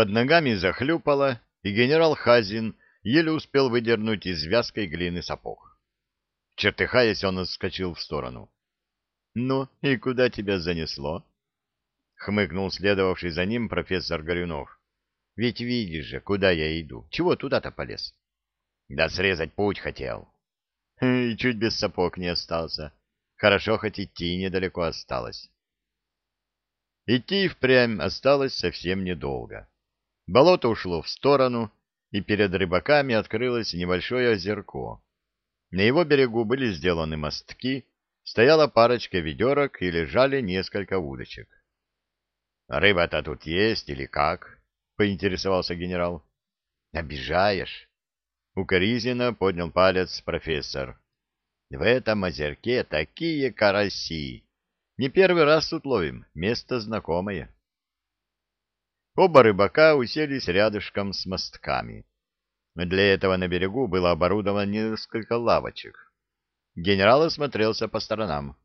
Под ногами захлюпало, и генерал Хазин еле успел выдернуть из вязкой глины сапог. Чертыхаясь, он отскочил в сторону. — Ну, и куда тебя занесло? — хмыкнул следовавший за ним профессор Горюнов. — Ведь видишь же, куда я иду. Чего туда-то полез? — Да срезать путь хотел. И чуть без сапог не остался. Хорошо, хоть идти недалеко осталось. Идти впрямь осталось совсем недолго. Болото ушло в сторону, и перед рыбаками открылось небольшое озерко. На его берегу были сделаны мостки, стояла парочка ведерок и лежали несколько удочек. — Рыба-то тут есть или как? — поинтересовался генерал. — Обижаешь? — укоризненно поднял палец профессор. — В этом озерке такие караси! Не первый раз тут ловим, место знакомое. Оба рыбака уселись рядышком с мостками. Для этого на берегу было оборудовано несколько лавочек. Генерал осмотрелся по сторонам.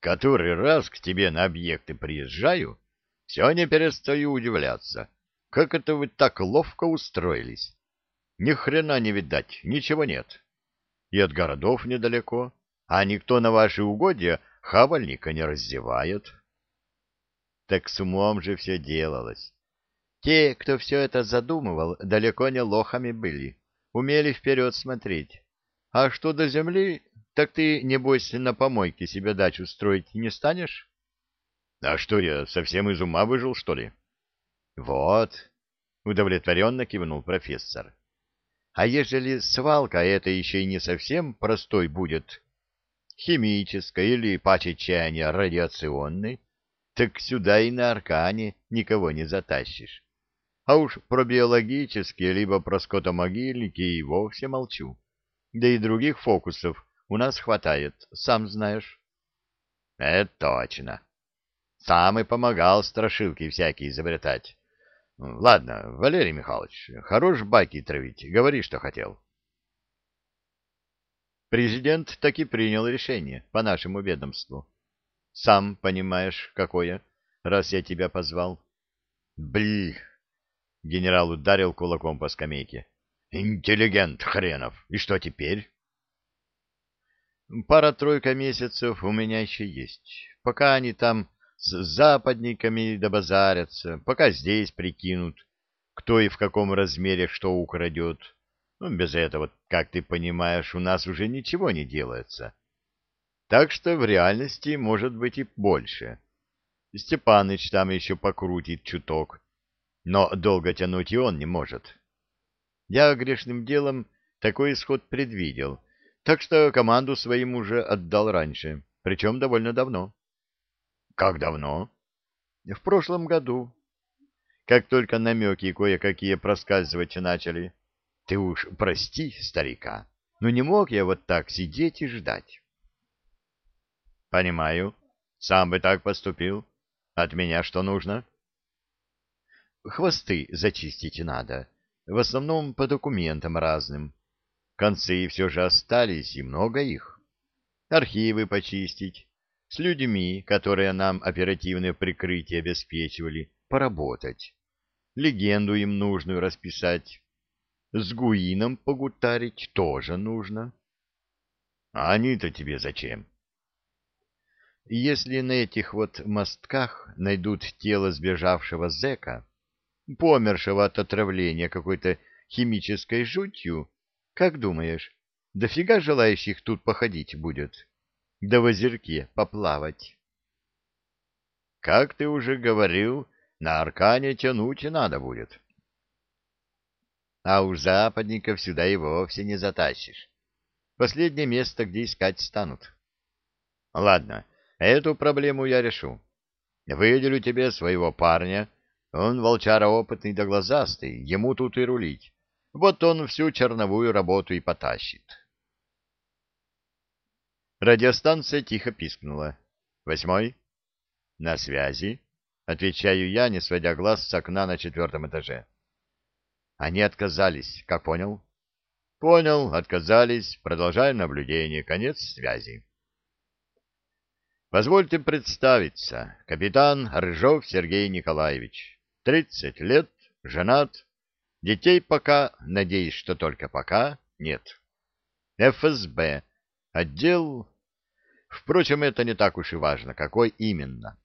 «Который раз к тебе на объекты приезжаю, все не перестаю удивляться. Как это вы так ловко устроились? Ни хрена не видать, ничего нет. И от городов недалеко, а никто на ваши угодья хавальника не раздевает». Так с умом же все делалось. Те, кто все это задумывал, далеко не лохами были, умели вперед смотреть. А что до земли, так ты, небось, на помойке себе дачу строить не станешь? — А что, я совсем из ума выжил, что ли? — Вот, — удовлетворенно кивнул профессор. — А ежели свалка это еще и не совсем простой будет, химической или, паче чаяния, радиационной, так сюда и на Аркане никого не затащишь. А уж про биологические либо про скотомогильники и вовсе молчу. Да и других фокусов у нас хватает, сам знаешь. — Это точно. Сам и помогал страшилки всякие изобретать. Ладно, Валерий Михайлович, хорош байки травить, говори, что хотел. Президент таки принял решение по нашему ведомству. Сам понимаешь, какое, раз я тебя позвал. Блин! Генерал ударил кулаком по скамейке. Интеллигент хренов. И что теперь? Пара-тройка месяцев у меня еще есть. Пока они там с западниками добазарятся, пока здесь прикинут, кто и в каком размере что украдет. Ну, без этого, как ты понимаешь, у нас уже ничего не делается. Так что в реальности может быть и больше. Степаныч там еще покрутит чуток, но долго тянуть и он не может. Я грешным делом такой исход предвидел, так что команду своим уже отдал раньше, причем довольно давно. — Как давно? — В прошлом году. Как только намеки кое-какие проскальзывать начали. Ты уж прости, старика, но не мог я вот так сидеть и ждать. — Понимаю. Сам бы так поступил. От меня что нужно? — Хвосты зачистить надо, в основном по документам разным. Концы все же остались, и много их. Архивы почистить, с людьми, которые нам оперативное прикрытие обеспечивали, поработать. Легенду им нужную расписать. С Гуином погутарить тоже нужно. А они-то тебе зачем? Если на этих вот мостках найдут тело сбежавшего зэка, помершего от отравления какой-то химической жутью, как думаешь, дофига желающих тут походить будет? Да в озерке поплавать. Как ты уже говорил, на Аркане тянуть надо будет. А уж западников сюда и вовсе не затащишь. Последнее место, где искать станут. Ладно, эту проблему я решу. Выделю тебе своего парня, он волчара опытный да глазастый, ему тут и рулить. Вот он всю черновую работу и потащит. Радиостанция тихо пискнула. «Восьмой?» «На связи», — отвечаю я, не сводя глаз с окна на четвертом этаже. «Они отказались, как понял?» «Понял, отказались. Продолжаем наблюдение. Конец связи». «Позвольте представиться. Капитан Рыжов Сергей Николаевич. тридцать лет, женат, детей пока, надеюсь, что только пока, нет. ФСБ, отдел... Впрочем, это не так уж и важно, какой именно.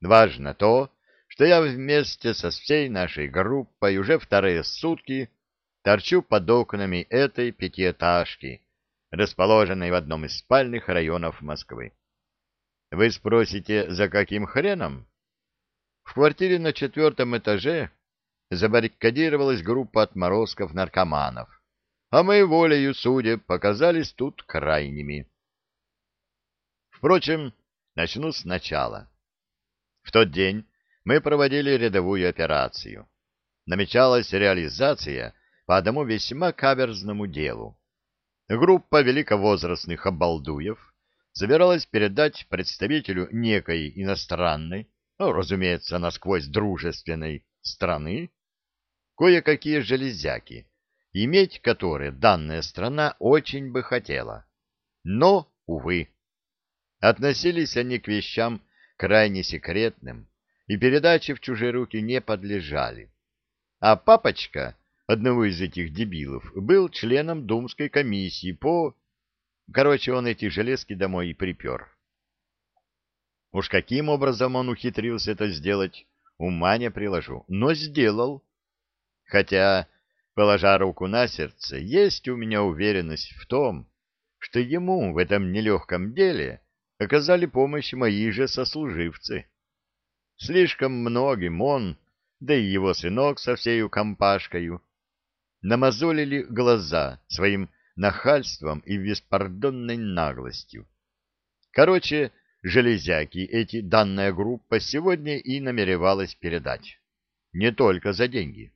Важно то, что я вместе со всей нашей группой уже вторые сутки торчу под окнами этой пятиэтажки, расположенной в одном из спальных районов Москвы. Вы спросите, за каким хреном? В квартире на четвертом этаже забаррикадировалась группа отморозков-наркоманов, а мы волею судеб показались тут крайними. Впрочем, начну сначала. В тот день мы проводили рядовую операцию. Намечалась реализация по одному весьма каверзному делу. Группа великовозрастных обалдуев собиралась передать представителю некой иностранной, ну, разумеется, насквозь дружественной страны, кое-какие железяки, иметь которые данная страна очень бы хотела. Но, увы, относились они к вещам крайне секретным и передаче в чужие руки не подлежали. А папочка одного из этих дебилов был членом думской комиссии по... Короче, он эти железки домой и припер. Уж каким образом он ухитрился это сделать, ума не приложу, но сделал. Хотя, положа руку на сердце, есть у меня уверенность в том, что ему в этом нелегком деле оказали помощь мои же сослуживцы. Слишком многим он, да и его сынок со всею компашкою, намазолили глаза своим нахальством и беспардонной наглостью. Короче, железяки эти данная группа сегодня и намеревалась передать. Не только за деньги.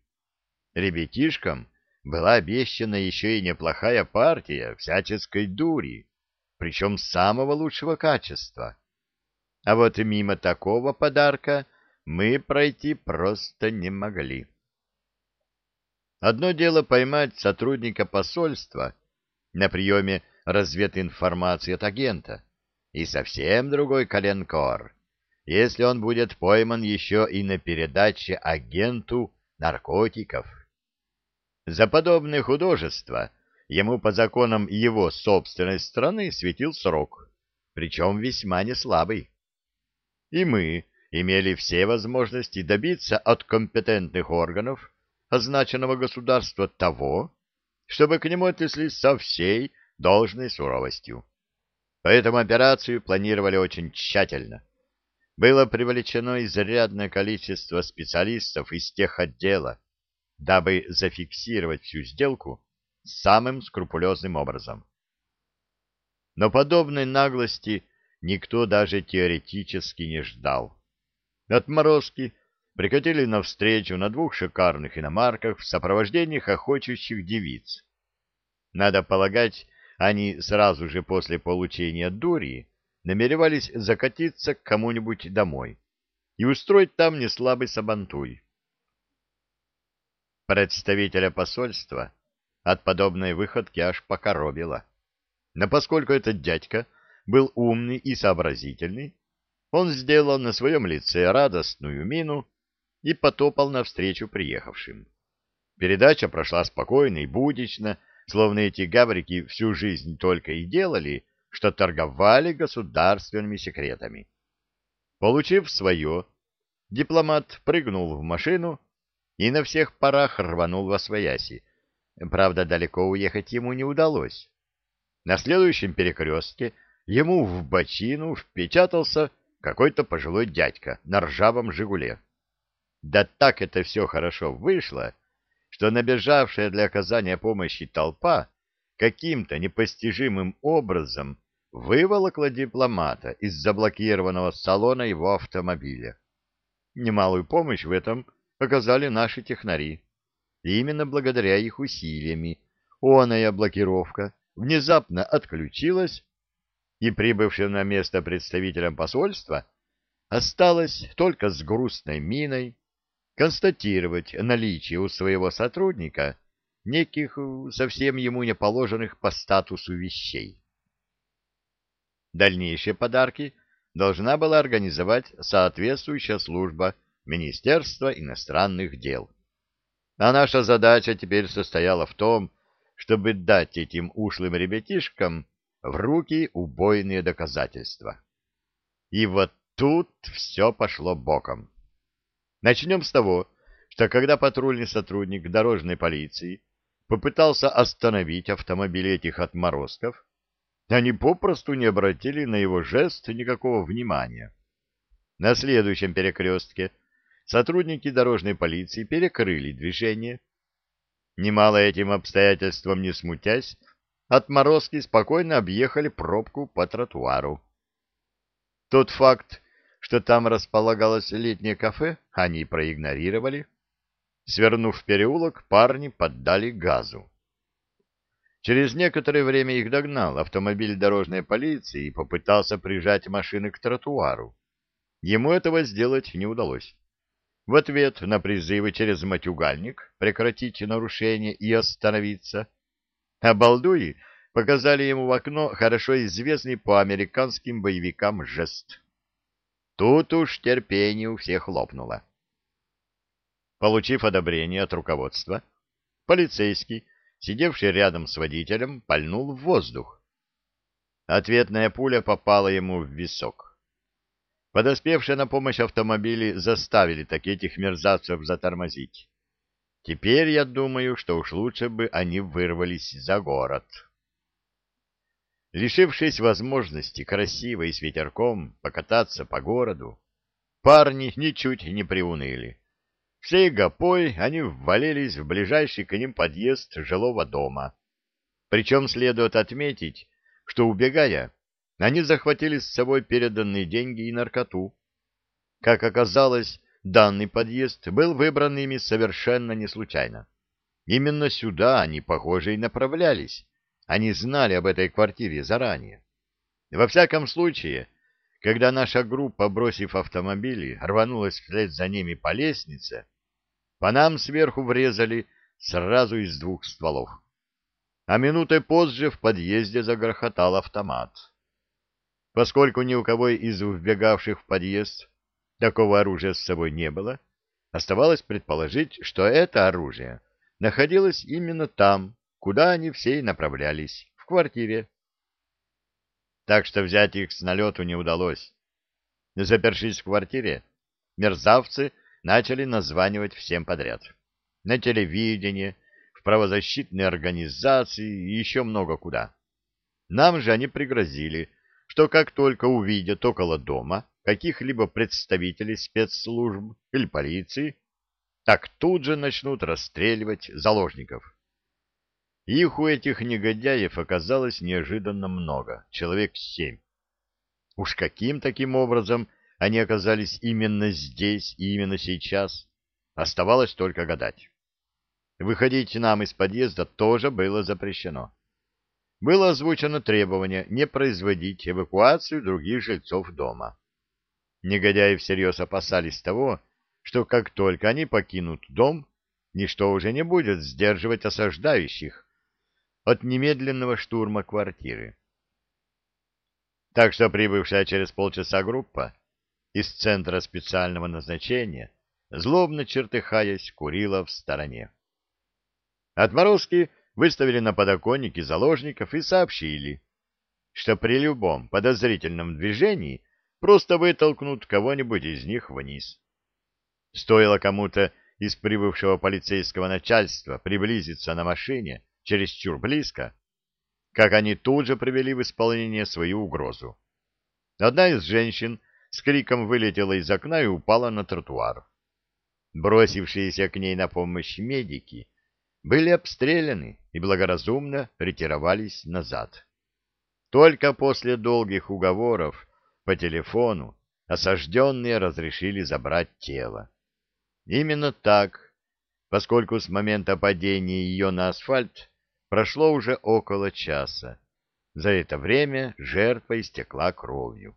Ребятишкам была обещана еще и неплохая партия всяческой дури, причем самого лучшего качества. А вот мимо такого подарка мы пройти просто не могли. Одно дело поймать сотрудника посольства на приеме развединформации от агента, и совсем другой коленкор, если он будет пойман еще и на передаче агенту наркотиков. За подобное художество ему по законам его собственной страны светил срок, причем весьма неслабый и мы имели все возможности добиться от компетентных органов означенного государства того, чтобы к нему отнеслись со всей должной суровостью. Поэтому операцию планировали очень тщательно. Было привлечено изрядное количество специалистов из тех отдела, дабы зафиксировать всю сделку самым скрупулезным образом. Но подобной наглости никто даже теоретически не ждал. Отморозки прикатили навстречу на двух шикарных иномарках в сопровождении хохочущих девиц. Надо полагать, они сразу же после получения дури намеревались закатиться к кому-нибудь домой и устроить там неслабый сабантуй. Представителя посольства от подобной выходки аж покоробило. Но поскольку этот дядька был умный и сообразительный, он сделал на своем лице радостную мину и потопал навстречу приехавшим. Передача прошла спокойно и будично, словно эти гаврики всю жизнь только и делали, что торговали государственными секретами. Получив свое, дипломат прыгнул в машину и на всех парах рванул во свояси. Правда, далеко уехать ему не удалось. На следующем перекрестке ему в бочину впечатался какой-то пожилой дядька на ржавом «Жигуле». Да так это все хорошо вышло, что набежавшая для оказания помощи толпа каким-то непостижимым образом выволокла дипломата из заблокированного салона его автомобиля. Немалую помощь в этом оказали наши технари. И именно благодаря их усилиями оная блокировка внезапно отключилась, и прибывшим на место представителям посольства осталось только с грустной миной констатировать наличие у своего сотрудника неких совсем ему не положенных по статусу вещей. Дальнейшие подарки должна была организовать соответствующая служба Министерства иностранных дел. А наша задача теперь состояла в том, чтобы дать этим ушлым ребятишкам в руки убойные доказательства. И вот тут все пошло боком. Начнем с того, что когда патрульный сотрудник дорожной полиции попытался остановить автомобиль этих отморозков, они попросту не обратили на его жест никакого внимания. На следующем перекрестке сотрудники дорожной полиции перекрыли движение. Немало этим обстоятельством не смутясь, отморозки спокойно объехали пробку по тротуару. Тот факт, что там располагалось летнее кафе, они проигнорировали. Свернув в переулок, парни поддали газу. Через некоторое время их догнал автомобиль дорожной полиции и попытался прижать машины к тротуару. Ему этого сделать не удалось. В ответ на призывы через матюгальник прекратить нарушение и остановиться, обалдуи показали ему в окно хорошо известный по американским боевикам жест. Тут уж терпение у всех лопнуло. Получив одобрение от руководства, полицейский, сидевший рядом с водителем, пальнул в воздух. Ответная пуля попала ему в висок. Подоспевшие на помощь автомобили заставили так этих мерзавцев затормозить. Теперь я думаю, что уж лучше бы они вырвались за город. Лишившись возможности красиво и с ветерком покататься по городу, парни ничуть не приуныли. Всей гопой они ввалились в ближайший к ним подъезд жилого дома. Причем следует отметить, что, убегая, они захватили с собой переданные деньги и наркоту. Как оказалось, данный подъезд был выбран ими совершенно не случайно. Именно сюда они, похоже, и направлялись. Они знали об этой квартире заранее. Во всяком случае, когда наша группа, бросив автомобили, рванулась вслед за ними по лестнице, по нам сверху врезали сразу из двух стволов. А минутой позже в подъезде загрохотал автомат. Поскольку ни у кого из вбегавших в подъезд такого оружия с собой не было, оставалось предположить, что это оружие находилось именно там, куда они все и направлялись, в квартире. Так что взять их с налету не удалось. Запершись в квартире, мерзавцы начали названивать всем подряд. На телевидение, в правозащитные организации и еще много куда. Нам же они пригрозили, что как только увидят около дома каких-либо представителей спецслужб или полиции, так тут же начнут расстреливать заложников. Их у этих негодяев оказалось неожиданно много, человек семь. Уж каким таким образом они оказались именно здесь и именно сейчас, оставалось только гадать. Выходить нам из подъезда тоже было запрещено было озвучено требование не производить эвакуацию других жильцов дома. Негодяи всерьез опасались того, что как только они покинут дом, ничто уже не будет сдерживать осаждающих от немедленного штурма квартиры. Так что прибывшая через полчаса группа из центра специального назначения, злобно чертыхаясь, курила в стороне. Отморозки выставили на подоконнике заложников и сообщили, что при любом подозрительном движении просто вытолкнут кого-нибудь из них вниз. Стоило кому-то из прибывшего полицейского начальства приблизиться на машине чересчур близко, как они тут же привели в исполнение свою угрозу. Одна из женщин с криком вылетела из окна и упала на тротуар. Бросившиеся к ней на помощь медики были обстреляны и благоразумно ретировались назад. Только после долгих уговоров по телефону осажденные разрешили забрать тело. Именно так, поскольку с момента падения ее на асфальт прошло уже около часа. За это время жертва истекла кровью.